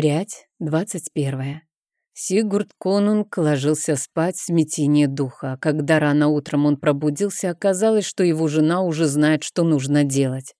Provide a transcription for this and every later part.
Впрядь, двадцать первое. Сигурд Конунг ложился спать в смятении духа. Когда рано утром он пробудился, оказалось, что его жена уже знает, что нужно делать.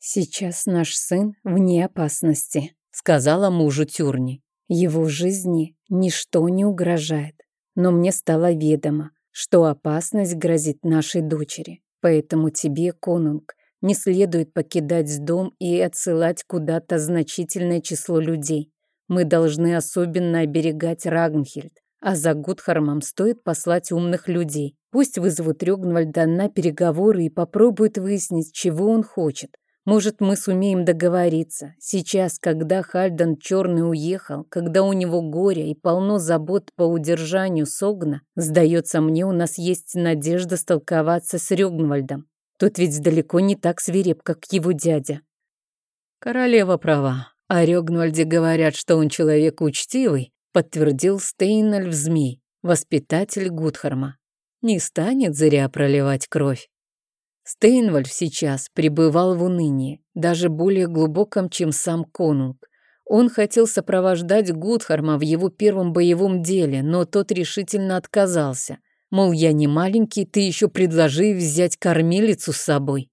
«Сейчас наш сын вне опасности», — сказала мужу Тюрни. «Его жизни ничто не угрожает. Но мне стало ведомо, что опасность грозит нашей дочери. Поэтому тебе, Конунг, не следует покидать дом и отсылать куда-то значительное число людей. Мы должны особенно оберегать Рагнхельд, а за Гудхармом стоит послать умных людей. Пусть вызовут Рёгнвальда на переговоры и попробуют выяснить, чего он хочет. Может, мы сумеем договориться. Сейчас, когда Хальдан Черный уехал, когда у него горе и полно забот по удержанию Согна, сдается мне, у нас есть надежда столковаться с Рёгнвальдом. Тот ведь далеко не так свиреп, как его дядя. Королева права. О Рёгнвальде говорят, что он человек учтивый, подтвердил Стейнальф Змей, воспитатель Гудхарма. Не станет зря проливать кровь. Стейнвальд сейчас пребывал в унынии, даже более глубоком, чем сам конунг. Он хотел сопровождать Гудхарма в его первом боевом деле, но тот решительно отказался. Мол, я не маленький, ты еще предложи взять кормилицу с собой.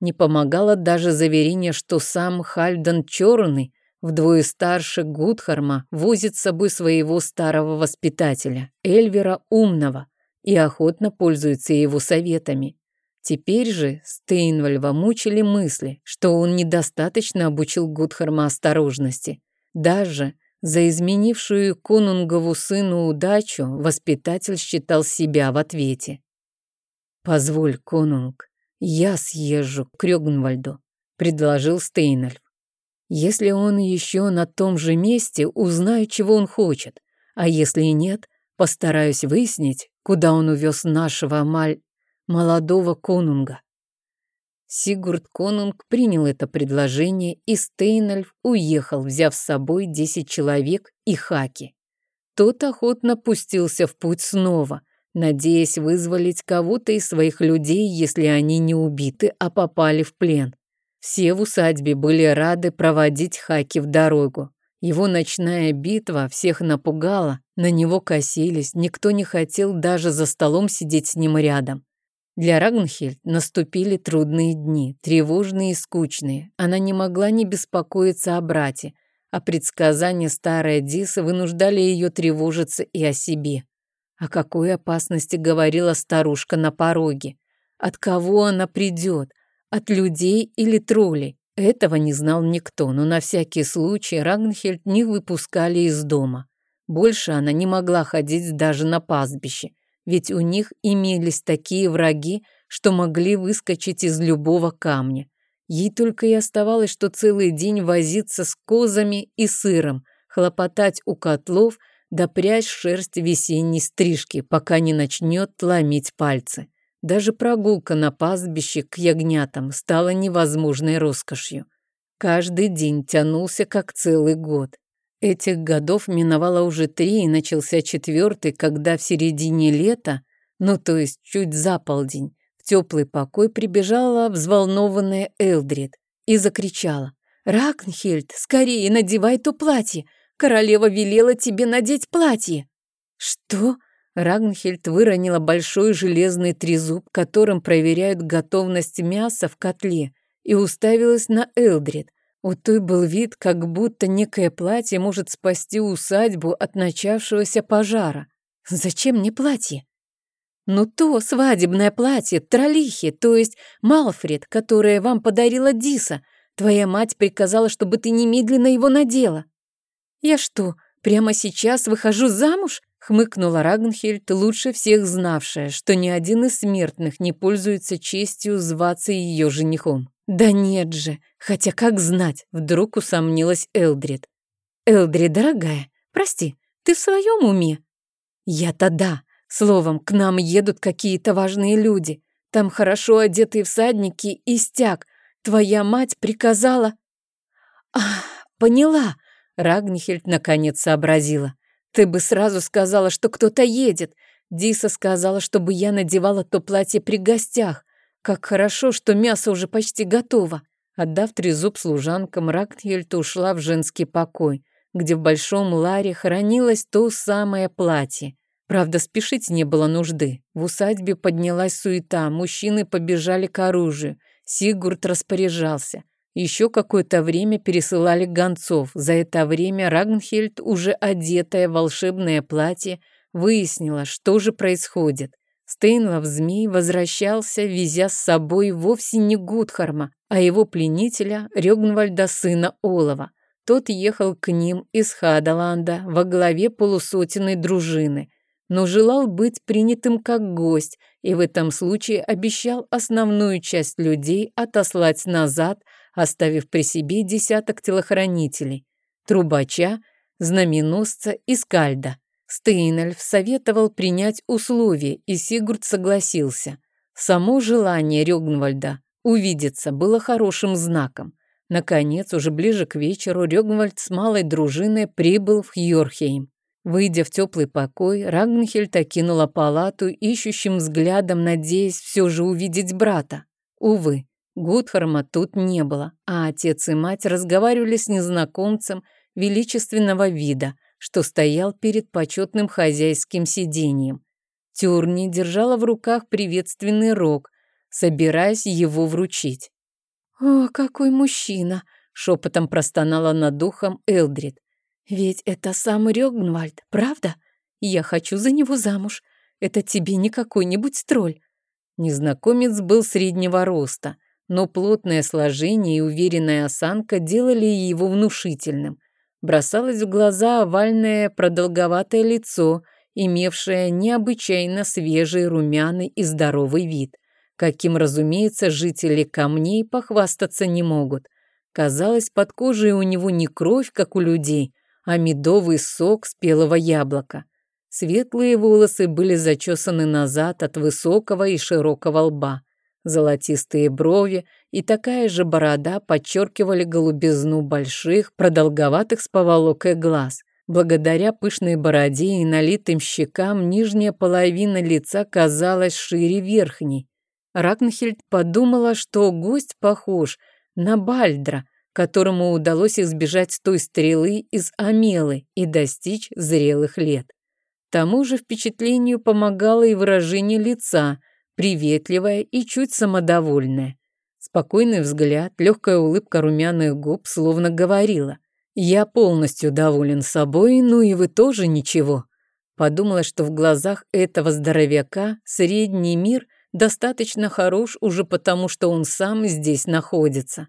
Не помогало даже заверение, что сам Хальдан Черный, вдвое старше Гудхарма, возит с собой своего старого воспитателя, Эльвера Умного, и охотно пользуется его советами. Теперь же Стейнвальва мучили мысли, что он недостаточно обучил Гудхарма осторожности. Даже за изменившую конунгову сыну удачу воспитатель считал себя в ответе. «Позволь, конунг, я съезжу к Рёгнвальду», — предложил Стейнальф. «Если он еще на том же месте, узнаю, чего он хочет, а если нет, постараюсь выяснить, куда он увез нашего Маль молодого конунга. Сигурд Конунг принял это предложение, и Стейнальф уехал, взяв с собой десять человек и хаки. Тот охотно пустился в путь снова, надеясь вызволить кого-то из своих людей, если они не убиты, а попали в плен. Все в усадьбе были рады проводить хаки в дорогу. Его ночная битва всех напугала, на него косились, никто не хотел даже за столом сидеть с ним рядом. Для Рагнхельд наступили трудные дни, тревожные и скучные. Она не могла не беспокоиться о брате, а предсказания старой Дисы вынуждали ее тревожиться и о себе. О какой опасности говорила старушка на пороге? От кого она придет? От людей или троллей? Этого не знал никто, но на всякий случай Рагнхельд не выпускали из дома. Больше она не могла ходить даже на пастбище – ведь у них имелись такие враги, что могли выскочить из любого камня. Ей только и оставалось, что целый день возиться с козами и сыром, хлопотать у котлов, да прячь шерсть весенней стрижки, пока не начнет ломить пальцы. Даже прогулка на пастбище к ягнятам стала невозможной роскошью. Каждый день тянулся как целый год. Этих годов миновало уже три, и начался четвертый, когда в середине лета, ну то есть чуть за полдень, в теплый покой прибежала взволнованная Элдрид и закричала. «Ракнхельд, скорее надевай то платье! Королева велела тебе надеть платье!» «Что?» Рагнхельд выронила большой железный трезуб, которым проверяют готовность мяса в котле, и уставилась на Элдрид. У той был вид, как будто некое платье может спасти усадьбу от начавшегося пожара. Зачем мне платье? Ну то свадебное платье, тролихи, то есть Малфред, которое вам подарила Диса. Твоя мать приказала, чтобы ты немедленно его надела. Я что, прямо сейчас выхожу замуж? Хмыкнула Рагнхельд, лучше всех знавшая, что ни один из смертных не пользуется честью зваться ее женихом. «Да нет же! Хотя как знать?» — вдруг усомнилась Элдрид. «Элдрид, дорогая, прости, ты в своем уме?» «Я-то да. Словом, к нам едут какие-то важные люди. Там хорошо одетые всадники и стяг. Твоя мать приказала...» «Ах, поняла!» — Рагнихельд наконец сообразила. «Ты бы сразу сказала, что кто-то едет. Диса сказала, чтобы я надевала то платье при гостях. Как хорошо, что мясо уже почти готово. Отдав трезуб служанкам, Рактхельд ушла в женский покой, где в большом ларе хранилось то самое платье. Правда, спешить не было нужды. В усадьбе поднялась суета, мужчины побежали к оружию. Сигурд распоряжался. Еще какое-то время пересылали гонцов. За это время Рагнхельд, уже одетая в волшебное платье, выяснила, что же происходит. Стейнлов змей возвращался, везя с собой вовсе не Гудхарма, а его пленителя Рёгнвальда сына Олова. Тот ехал к ним из Хадаланда во главе полусотенной дружины – но желал быть принятым как гость и в этом случае обещал основную часть людей отослать назад, оставив при себе десяток телохранителей, трубача, знаменосца и скальда. Стейнельф советовал принять условия, и Сигурд согласился. Само желание Рёгнвальда увидеться было хорошим знаком. Наконец, уже ближе к вечеру, Рёгнвальд с малой дружиной прибыл в Йорхейм. Выйдя в теплый покой, Рагнхельд окинула палату ищущим взглядом, надеясь все же увидеть брата. Увы, Гудхарма тут не было, а отец и мать разговаривали с незнакомцем величественного вида, что стоял перед почетным хозяйским сиденьем. Тюрни держала в руках приветственный рог, собираясь его вручить. «О, какой мужчина!» — шепотом простонала над духом Элдрид. Ведь это сам Рёгнвальд, правда? Я хочу за него замуж. Это тебе не какой-нибудь тролль. Незнакомец был среднего роста, но плотное сложение и уверенная осанка делали его внушительным. Бросалось в глаза овальное продолговатое лицо, имевшее необычайно свежий, румяный и здоровый вид, каким, разумеется, жители камней похвастаться не могут. Казалось, под кожей у него не кровь, как у людей, а медовый сок спелого яблока. Светлые волосы были зачесаны назад от высокого и широкого лба. Золотистые брови и такая же борода подчеркивали голубизну больших, продолговатых с поволокой глаз. Благодаря пышной бороде и налитым щекам нижняя половина лица казалась шире верхней. Ракнхельд подумала, что гость похож на Бальдра – которому удалось избежать той стрелы из Амелы и достичь зрелых лет. Тому же впечатлению помогало и выражение лица, приветливое и чуть самодовольное. Спокойный взгляд, легкая улыбка румяных губ словно говорила «Я полностью доволен собой, ну и вы тоже ничего». Подумала, что в глазах этого здоровяка средний мир достаточно хорош уже потому, что он сам здесь находится.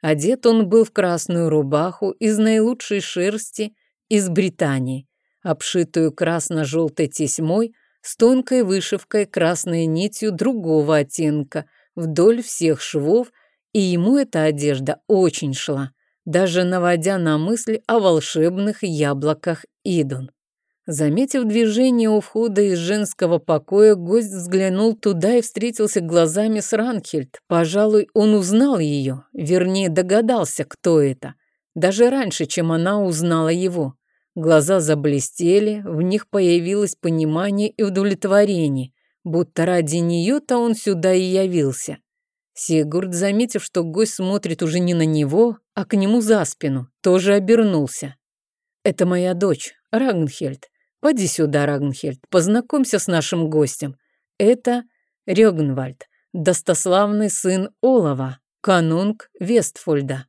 Одет он был в красную рубаху из наилучшей шерсти из Британии, обшитую красно-желтой тесьмой с тонкой вышивкой красной нитью другого оттенка вдоль всех швов, и ему эта одежда очень шла, даже наводя на мысль о волшебных яблоках Идун. Заметив движение у входа из женского покоя, гость взглянул туда и встретился глазами с Ранхельд. Пожалуй, он узнал ее, вернее, догадался, кто это. Даже раньше, чем она узнала его. Глаза заблестели, в них появилось понимание и удовлетворение, будто ради нее-то он сюда и явился. Сигурд, заметив, что гость смотрит уже не на него, а к нему за спину, тоже обернулся. «Это моя дочь, Рагнхельд. Поди сюда, Рагнхельд, познакомься с нашим гостем. Это Рёгнвальд, достославный сын Олова, канунг Вестфольда».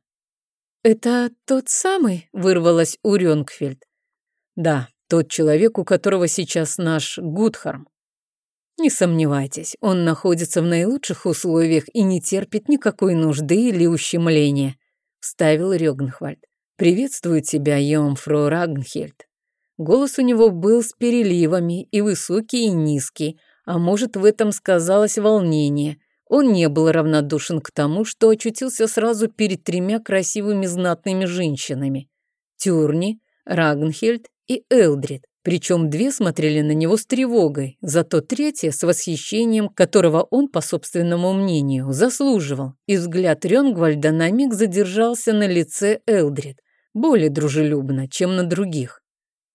«Это тот самый?» — вырвалась у Рёнгфельд. «Да, тот человек, у которого сейчас наш Гудхарм. Не сомневайтесь, он находится в наилучших условиях и не терпит никакой нужды или ущемления», — вставил Рёгнхвальд. «Приветствую тебя, Йомфру Рагнхельд. Голос у него был с переливами, и высокий, и низкий, а может, в этом сказалось волнение. Он не был равнодушен к тому, что очутился сразу перед тремя красивыми знатными женщинами. Тюрни, Рагнхельд и Элдрид. Причем две смотрели на него с тревогой, зато третья с восхищением, которого он, по собственному мнению, заслуживал. И взгляд Рёнгвальда на миг задержался на лице Элдрид, более дружелюбно, чем на других.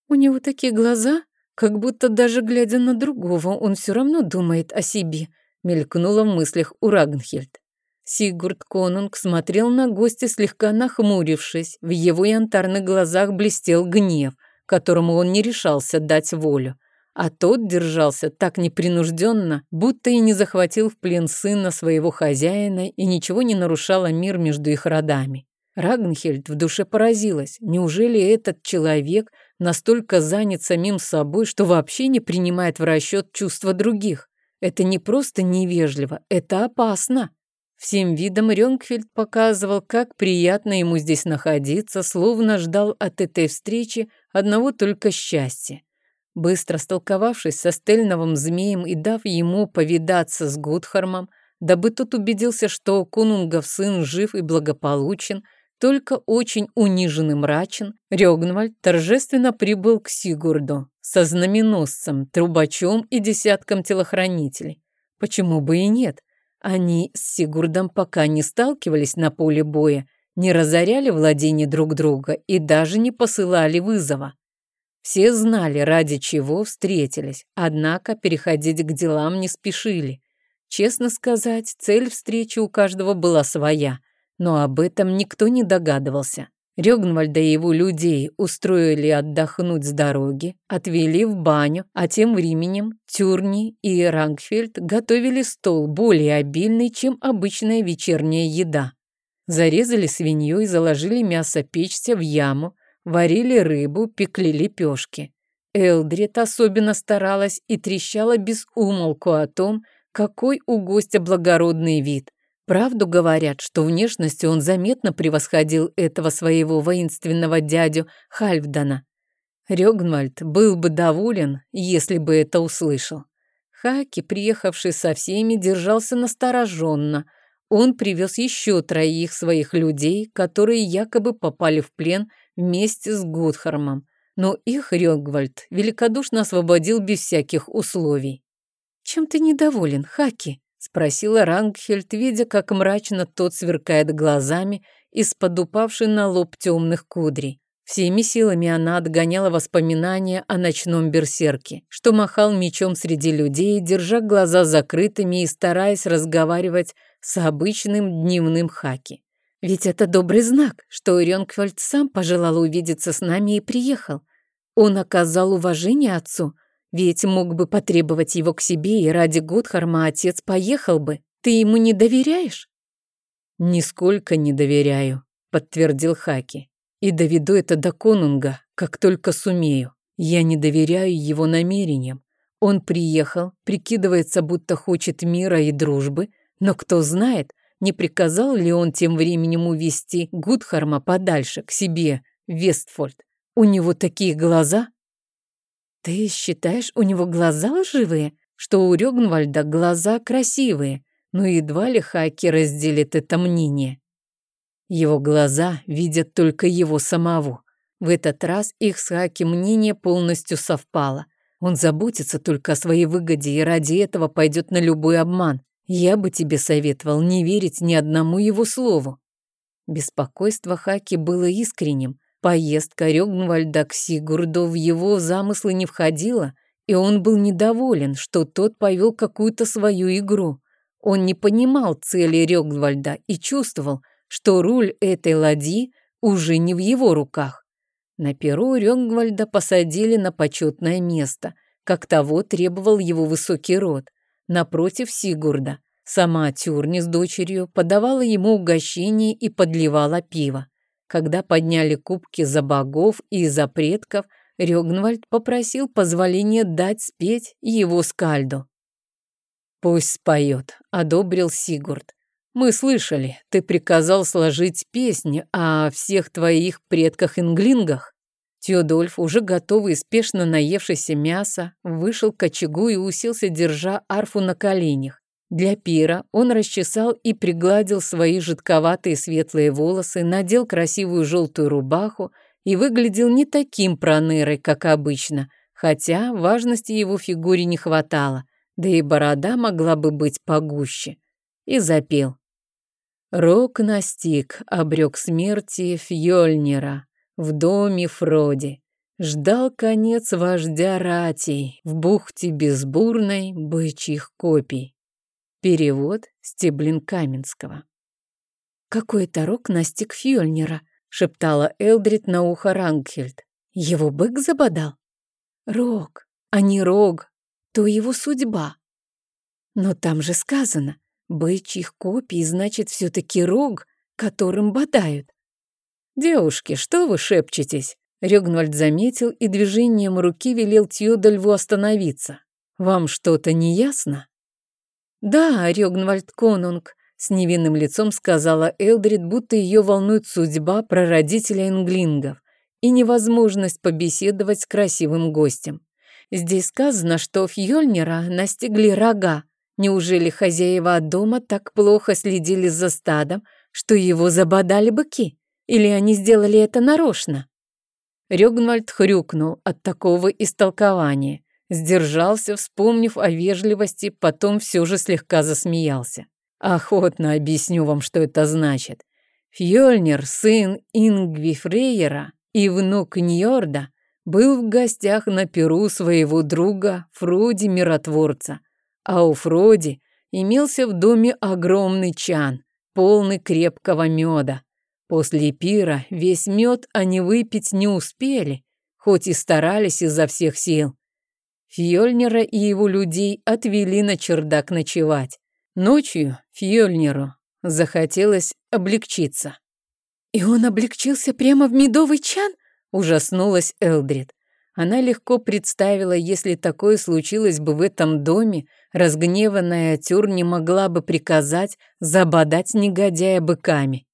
У него такие глаза, как будто даже глядя на другого, он все равно думает о себе, мелькнула в мыслях у Рагнхельд. Сигурд Конунг смотрел на гостя, слегка нахмурившись. В его янтарных глазах блестел гнев, которому он не решался дать волю. А тот держался так непринужденно, будто и не захватил в плен сына своего хозяина и ничего не нарушало мир между их родами. Рагнхельд в душе поразилась. Неужели этот человек настолько занят самим собой, что вообще не принимает в расчет чувства других? Это не просто невежливо, это опасно. Всем видом Рёнгфельд показывал, как приятно ему здесь находиться, словно ждал от этой встречи одного только счастья. Быстро столковавшись со Стельновым змеем и дав ему повидаться с Гудхармом, дабы тот убедился, что Кунунгов сын жив и благополучен, только очень унижен и мрачен, Рёгнвальд торжественно прибыл к Сигурду со знаменосцем, трубачом и десятком телохранителей. Почему бы и нет? Они с Сигурдом пока не сталкивались на поле боя, не разоряли владение друг друга и даже не посылали вызова. Все знали, ради чего встретились, однако переходить к делам не спешили. Честно сказать, цель встречи у каждого была своя, но об этом никто не догадывался. Рёгнвальда и его людей устроили отдохнуть с дороги, отвели в баню, а тем временем Тюрни и Рангфельд готовили стол более обильный, чем обычная вечерняя еда. Зарезали свинью и заложили мясо печься в яму, варили рыбу, пекли лепешки. Элдрид особенно старалась и трещала без умолку о том, какой у гостя благородный вид, Правду говорят, что внешностью он заметно превосходил этого своего воинственного дядю Хальфдана. Рёгнвальд был бы доволен, если бы это услышал. Хаки, приехавший со всеми, держался настороженно. Он привез еще троих своих людей, которые якобы попали в плен вместе с Гудхармом. Но их Рёгвальд великодушно освободил без всяких условий. «Чем ты недоволен, Хаки?» Спросила Рангхельд, видя, как мрачно тот сверкает глазами из-под упавшей на лоб темных кудрей. Всеми силами она отгоняла воспоминания о ночном берсерке, что махал мечом среди людей, держа глаза закрытыми и стараясь разговаривать с обычным дневным хаки. Ведь это добрый знак, что Рёнквальд сам пожелал увидеться с нами и приехал. Он оказал уважение отцу, ведь мог бы потребовать его к себе, и ради Гудхарма отец поехал бы. Ты ему не доверяешь? Нисколько не доверяю, подтвердил Хаки. И доведу это до конунга, как только сумею. Я не доверяю его намерениям. Он приехал, прикидывается, будто хочет мира и дружбы, но кто знает, не приказал ли он тем временем увести Гудхарма подальше, к себе, в Вестфольд. У него такие глаза, «Ты считаешь, у него глаза лживые? Что у Рёгнвальда глаза красивые, но едва ли Хаки разделит это мнение. Его глаза видят только его самого. В этот раз их с Хаки мнение полностью совпало. Он заботится только о своей выгоде и ради этого пойдет на любой обман. Я бы тебе советовал не верить ни одному его слову. Беспокойство Хаки было искренним. Поездка Рёгнвальда к Сигурду в его замыслы не входила, и он был недоволен, что тот повел какую-то свою игру. Он не понимал цели Рёгнвальда и чувствовал, что руль этой ладьи уже не в его руках. На перу Рёгнвальда посадили на почетное место, как того требовал его высокий род, напротив Сигурда. Сама Тюрни с дочерью подавала ему угощение и подливала пиво. Когда подняли кубки за богов и за предков, Рёгнвальд попросил позволения дать спеть его скальду. «Пусть споет», — одобрил Сигурд. «Мы слышали, ты приказал сложить песни о всех твоих предках-инглингах». Теодольф, уже готовый и спешно наевшийся мяса, вышел к очагу и уселся, держа арфу на коленях. Для пира он расчесал и пригладил свои жидковатые светлые волосы, надел красивую желтую рубаху и выглядел не таким пронырой, как обычно, хотя важности его фигуре не хватало, да и борода могла бы быть погуще. И запел. Рок настиг, обрек смерти Фьёльнира в доме Фроди. Ждал конец вождя ратей в бухте безбурной бычьих копий. Перевод Стеблин Каменского. какой-то рог настиг Фьёльнира, шептала Элдрид на ухо Рангхельд. Его бык забодал? Рог, а не рог, то его судьба. Но там же сказано, бычьих копий значит все-таки рог, которым бодают. «Девушки, что вы шепчетесь?» Рёгнвальд заметил и движением руки велел Тьюдальву остановиться. «Вам что-то не ясно?» «Да, Рёгнвальд Конунг», — с невинным лицом сказала Элдрид, будто ее волнует судьба прародителя инглингов и невозможность побеседовать с красивым гостем. Здесь сказано, что Фьёльнира настигли рога. Неужели хозяева дома так плохо следили за стадом, что его забодали быки? Или они сделали это нарочно? Рёгнвальд хрюкнул от такого истолкования. Сдержался, вспомнив о вежливости, потом все же слегка засмеялся. Охотно объясню вам, что это значит. Фьёльнир, сын Ингви Фрейера и внук Ньорда, был в гостях на перу своего друга Фроди Миротворца, а у Фроди имелся в доме огромный чан, полный крепкого меда. После пира весь мед они выпить не успели, хоть и старались изо всех сил. Фьёльнира и его людей отвели на чердак ночевать. Ночью Фьёльниру захотелось облегчиться. «И он облегчился прямо в медовый чан?» Ужаснулась Элдрид. Она легко представила, если такое случилось бы в этом доме, разгневанная Тюр не могла бы приказать забодать негодяя быками.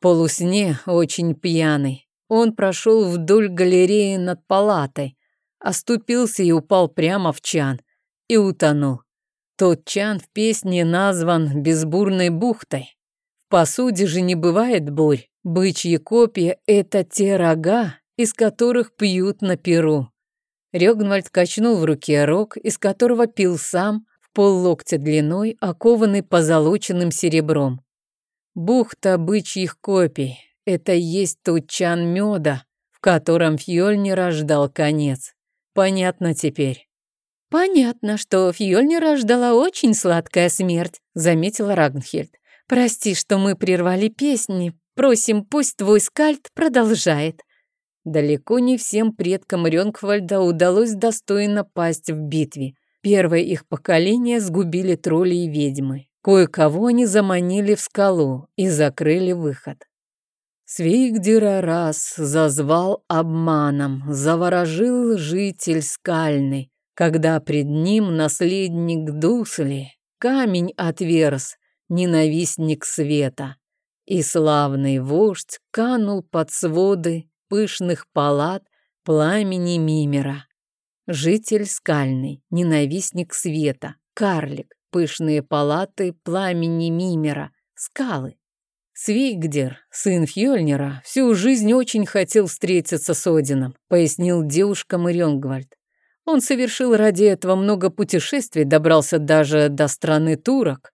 Полусне, очень пьяный, он прошел вдоль галереи над палатой, оступился и упал прямо в чан и утонул. Тот чан в песне назван «Безбурной бухтой». В посуде же не бывает бурь. Бычьи копья — это те рога, из которых пьют на перу. Рёгнвальд качнул в руке рог, из которого пил сам, в поллоктя длиной, окованный позолоченным серебром. Бухта бычьих копий — это есть тот чан меда, в котором Фьёльни рождал конец. Понятно теперь. «Понятно, что Фьёльни рождала очень сладкая смерть», — заметила Рагнхельд. «Прости, что мы прервали песни, Просим, пусть твой скальд продолжает. Далеко не всем предкам Рёнгвальда удалось достойно пасть в битве. Первое их поколение сгубили тролли и ведьмы. Кое-кого они заманили в скалу и закрыли выход. Свигдера раз зазвал обманом, заворожил житель скальный, когда пред ним наследник Дусли, камень отверз, ненавистник света и славный вождь канул под своды пышных палат пламени Мимера. Житель скальный, ненавистник света, карлик, пышные палаты пламени Мимера, скалы. Свигдер, сын Фьёльнира, всю жизнь очень хотел встретиться с Одином, пояснил девушкам Рёнгвальд. Он совершил ради этого много путешествий, добрался даже до страны турок,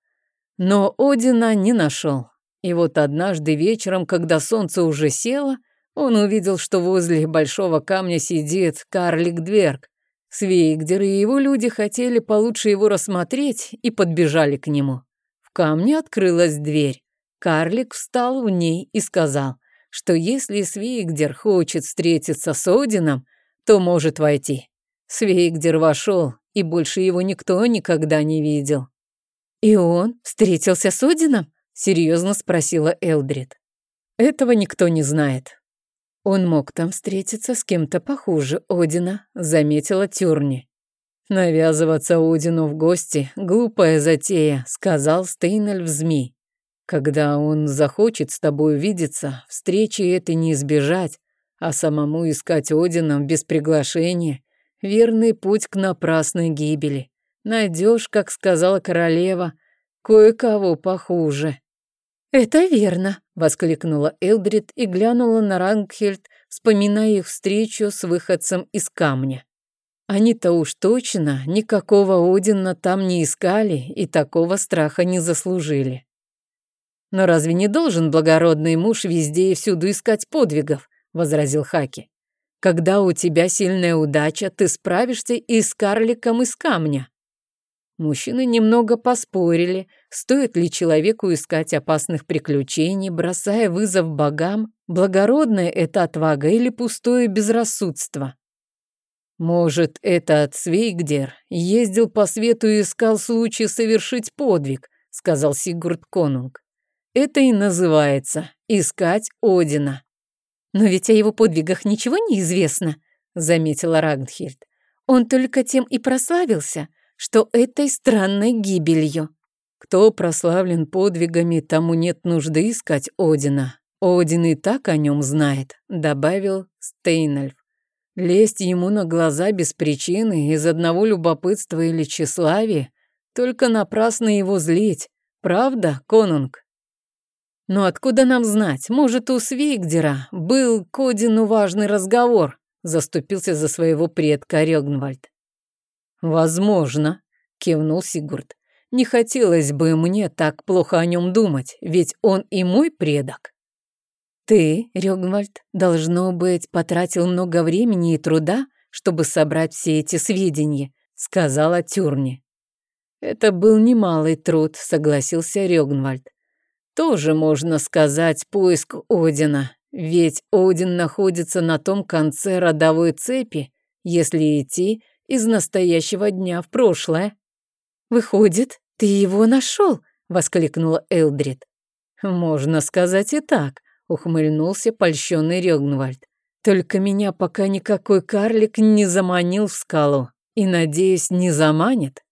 но Одина не нашел. И вот однажды вечером, когда солнце уже село, он увидел, что возле большого камня сидит карлик-дверг. Свейгдер и его люди хотели получше его рассмотреть и подбежали к нему. В камне открылась дверь. Карлик встал в ней и сказал, что если Свейгдер хочет встретиться с Одином, то может войти. Свейгдер вошел, и больше его никто никогда не видел. И он встретился с Одином? Серьезно спросила Элдрид. Этого никто не знает. Он мог там встретиться с кем-то похуже Одина, заметила Тюрни. Навязываться Одину в гости — глупая затея, сказал Стейнельф змей. Когда он захочет с тобой увидеться, встречи это не избежать, а самому искать Одина без приглашения — верный путь к напрасной гибели. Найдешь, как сказала королева, кое-кого похуже. «Это верно», — воскликнула Элдрид и глянула на Рангхельд, вспоминая их встречу с выходцем из камня. Они-то уж точно никакого Одина там не искали и такого страха не заслужили. «Но разве не должен благородный муж везде и всюду искать подвигов?» — возразил Хаки. «Когда у тебя сильная удача, ты справишься и с карликом из камня». Мужчины немного поспорили, стоит ли человеку искать опасных приключений, бросая вызов богам, благородная это отвага или пустое безрассудство. Может, этот Свейгдер ездил по свету и искал случай совершить подвиг, сказал Сигурд Конунг. Это и называется искать Одина. Но ведь о его подвигах ничего не известно, заметила Рагнхильд. Он только тем и прославился, что этой странной гибелью. Кто прославлен подвигами, тому нет нужды искать Одина. Один и так о нем знает, добавил Стейнольф. Лезть ему на глаза без причины, из одного любопытства или тщеславия, только напрасно его злить. Правда, конунг? Но откуда нам знать? Может, у Свигдера был к Одину важный разговор, заступился за своего предка Рёгнвальд. Возможно, кивнул Сигурд. Не хотелось бы мне так плохо о нем думать, ведь он и мой предок. Ты, Рёгнвальд, должно быть, потратил много времени и труда, чтобы собрать все эти сведения, сказала Тюрни. Это был немалый труд, согласился Рёгнвальд. Тоже можно сказать поиск Одина, ведь Один находится на том конце родовой цепи, если идти из настоящего дня в прошлое. Выходит, ты его нашел, воскликнула Элдрид. Можно сказать и так ухмыльнулся польщенный Рёгнвальд. Только меня пока никакой карлик не заманил в скалу. И, надеюсь, не заманит.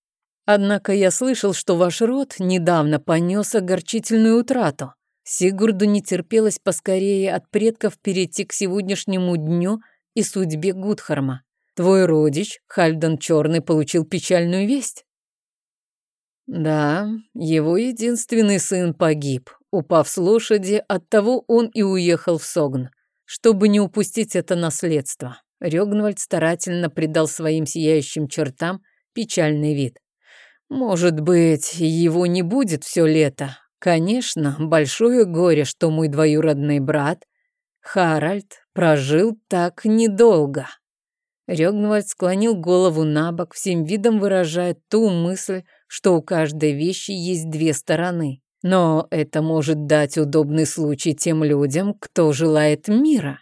Однако я слышал, что ваш род недавно понес огорчительную утрату. Сигурду не терпелось поскорее от предков перейти к сегодняшнему дню и судьбе Гудхарма. Твой родич, Хальдан Черный, получил печальную весть. Да, его единственный сын погиб, Упав с лошади, оттого он и уехал в Согн, чтобы не упустить это наследство. Рёгнвальд старательно придал своим сияющим чертам печальный вид. Может быть, его не будет все лето. Конечно, большое горе, что мой двоюродный брат Харальд прожил так недолго. Рёгнвальд склонил голову на бок, всем видом выражая ту мысль, что у каждой вещи есть две стороны. Но это может дать удобный случай тем людям, кто желает мира.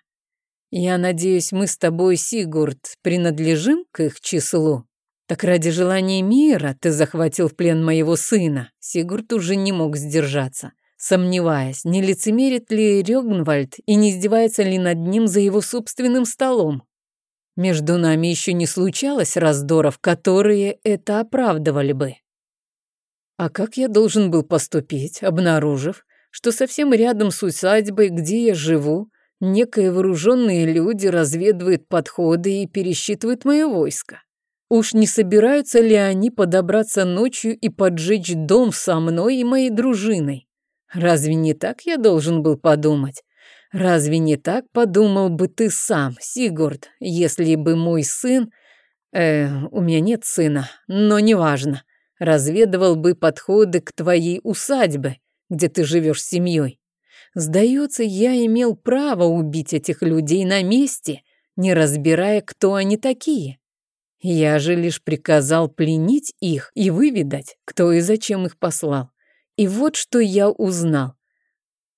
Я надеюсь, мы с тобой, Сигурд, принадлежим к их числу. Так ради желания мира ты захватил в плен моего сына. Сигурд уже не мог сдержаться, сомневаясь, не лицемерит ли Рёгнвальд и не издевается ли над ним за его собственным столом. Между нами еще не случалось раздоров, которые это оправдывали бы. А как я должен был поступить, обнаружив, что совсем рядом с усадьбой, где я живу, некие вооруженные люди разведывают подходы и пересчитывают мое войско? Уж не собираются ли они подобраться ночью и поджечь дом со мной и моей дружиной? Разве не так я должен был подумать? Разве не так подумал бы ты сам, Сигурд, если бы мой сын... Э, у меня нет сына, но неважно разведывал бы подходы к твоей усадьбе, где ты живешь с семьей. Сдается, я имел право убить этих людей на месте, не разбирая, кто они такие. Я же лишь приказал пленить их и выведать, кто и зачем их послал. И вот что я узнал.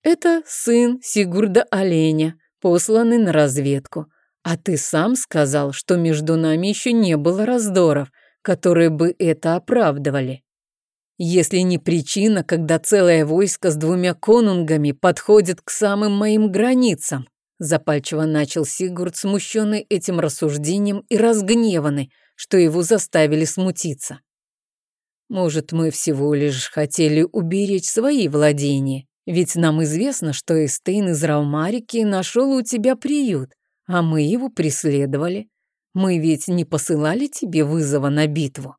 Это сын Сигурда Оленя, посланный на разведку. А ты сам сказал, что между нами еще не было раздоров, которые бы это оправдывали. Если не причина, когда целое войско с двумя конунгами подходит к самым моим границам, запальчиво начал Сигурд, смущенный этим рассуждением и разгневанный, что его заставили смутиться. Может, мы всего лишь хотели уберечь свои владения, ведь нам известно, что Эстейн из Раумарики нашел у тебя приют, а мы его преследовали. Мы ведь не посылали тебе вызова на битву.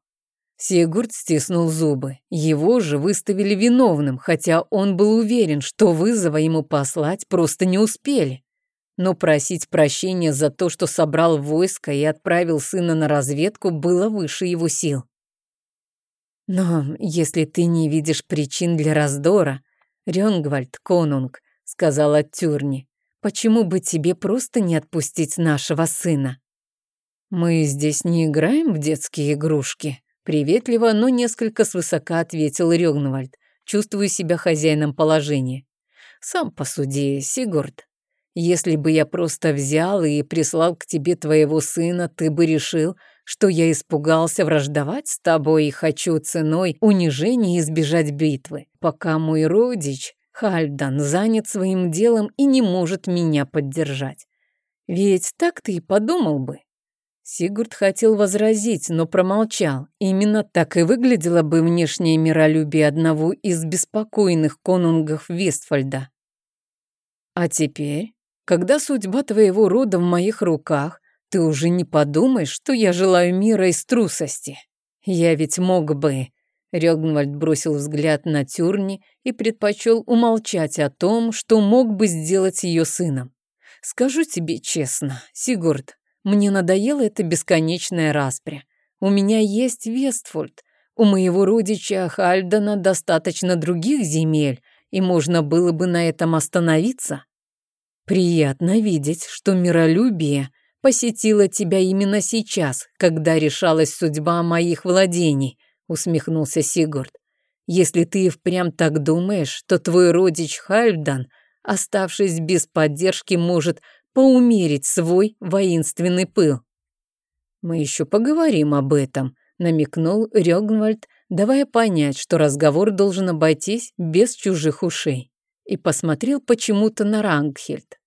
Сигурд стиснул зубы. Его же выставили виновным, хотя он был уверен, что вызова ему послать просто не успели. Но просить прощения за то, что собрал войско и отправил сына на разведку, было выше его сил. «Но если ты не видишь причин для раздора, Рёнгвальд Конунг», — сказала Тюрни, «почему бы тебе просто не отпустить нашего сына?» «Мы здесь не играем в детские игрушки», Приветливо, но несколько свысока ответил Рёгнвальд, чувствуя себя хозяином положения. Сам посуди, Сигурд. Если бы я просто взял и прислал к тебе твоего сына, ты бы решил, что я испугался враждовать с тобой и хочу ценой унижения избежать битвы, пока мой родич Хальдан занят своим делом и не может меня поддержать. Ведь так ты и подумал бы. Сигурд хотел возразить, но промолчал. Именно так и выглядело бы внешнее миролюбие одного из беспокойных конунгов Вестфальда. А теперь, когда судьба твоего рода в моих руках, ты уже не подумаешь, что я желаю мира из трусости. Я ведь мог бы...» Рёгнвальд бросил взгляд на Тюрни и предпочел умолчать о том, что мог бы сделать ее сыном. «Скажу тебе честно, Сигурд, мне надоела эта бесконечная распря. У меня есть Вестфольд. У моего родича Хальдена достаточно других земель, и можно было бы на этом остановиться. Приятно видеть, что миролюбие — посетила тебя именно сейчас, когда решалась судьба моих владений», — усмехнулся Сигурд. «Если ты впрямь так думаешь, то твой родич Хальфдан, оставшись без поддержки, может поумерить свой воинственный пыл». «Мы еще поговорим об этом», — намекнул Рёгнвальд, давая понять, что разговор должен обойтись без чужих ушей, и посмотрел почему-то на Рангхельд.